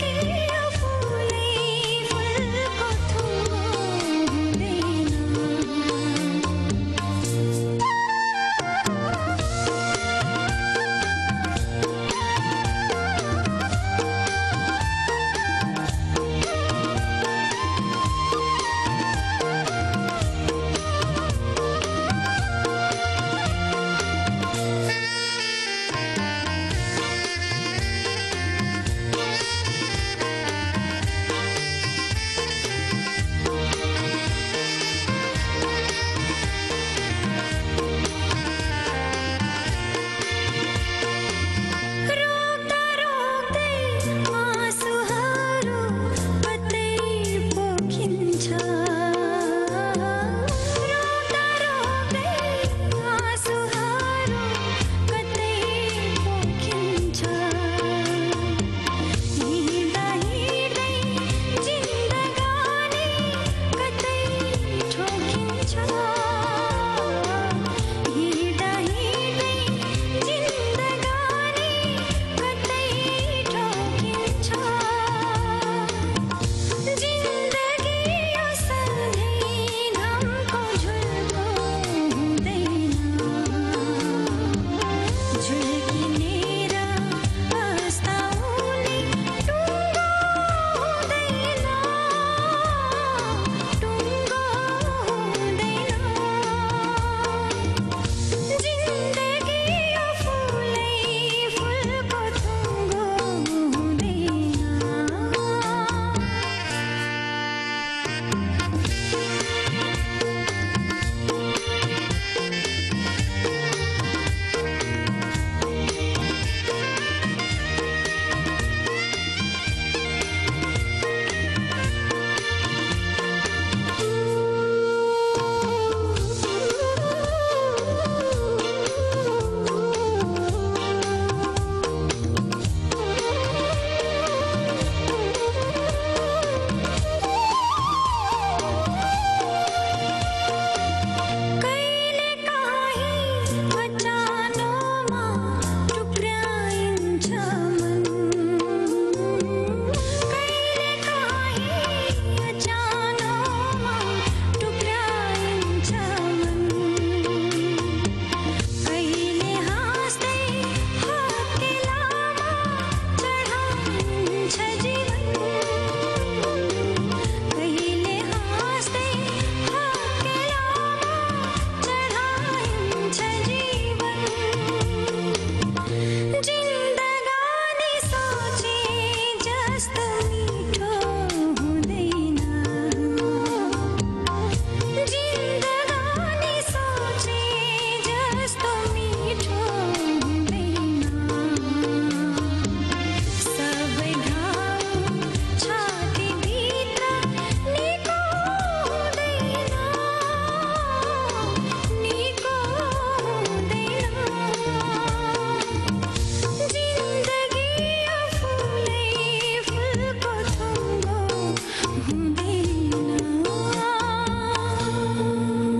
की